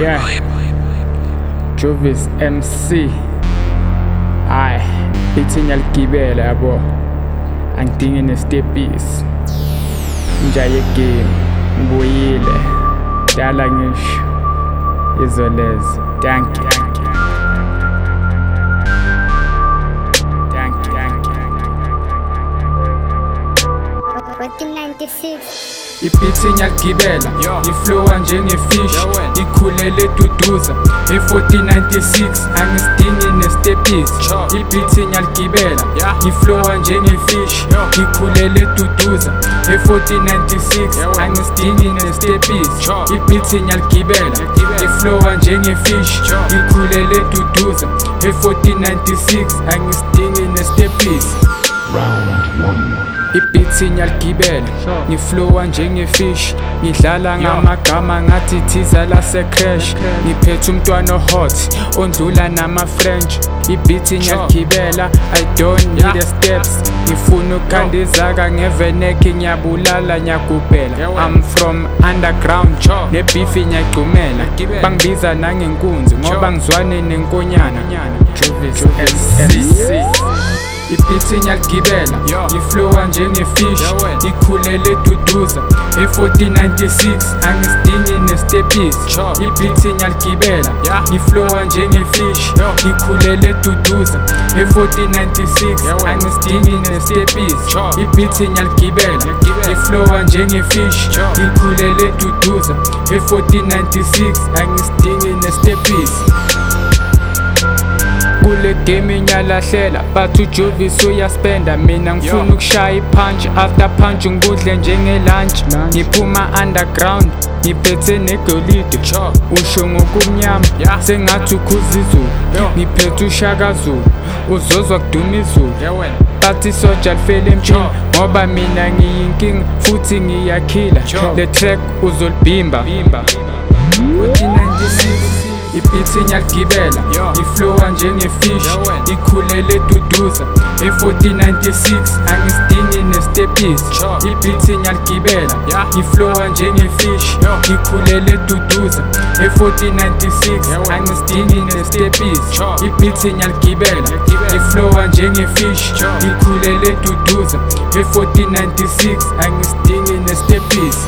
Yeah. Jovis MC. Ay, ithi nyaligibela yabo. Angidinge nestepisi. Njaye game. Ngibuyile. Dala ngisho. Izolezo. Thank you. Thank you. 1996 ipithi ngiyagibela iflowa njengefish ikhulele duduza e1496 angisidingi nestepis ipithi ngiyagibela iflowa njengefish ikhulele duduza e1496 angisidingi nestepis ipithi ngiyagibela iflowa njengefish ikhulele duduza e1496 angisidingi nestepis Round 1 ibithi ngiyaligibela ngiflowa njengefish ngidlala ngamagama ngathi thiza lase-crash ngiphethe umntwana ohot ondlula nama-french. Ibithi ngiyaligibela i don't need a steps. Ngifuna ukukhanda izaka ngevenekhi ngiyabulala ngiyagubhela Yeah, wena. i'm from underground Cho. nebifi ngiyagcumela Ngiyagibela. bangibiza nangenkunzi ngoba Cho. ngizwane nenkonyana. Jovis SC iphithinya kugibela ngiflowa njengefish ikhulele duduza e-1496 angisidingi nestepisi ibhithinya ligibela ngiflowa njengefish ikhulele duduza e-1496 angisidingi nestepisi ibhithinya ligibela ngiflowa njengefish ikhulele duduza e-1496 angisidingi nestepisi game inyalahlela but ujuvis uyaspenda. Mina ngifuna ukushaya ipunch after punch ngudle njengelunch. Ngiphuma underground ngiphethe negolide. Usho ngokumnyama sengathi ukhuza izulu ngiphethe ushakazulu uzozwa kuduma izulu. But isoja lifele emthini ngoba mina ngiyinkinga futhi ngiyakhila. Le track uzolibhimba. 1496 futhi ngiyagibela. Ngiflowa njengefish ikhulele duduza. E-1496 angisidingi nestepisi. Ibithi ngiyaligibela. Ngiflowa njengefish ngikhulele duduza. E-1496 angisidingi nestepisi. Ibithi ngiyaligibela. Ngiflowa njengefish ngikhulele duduza. E-1496 angisidingi nestepisi.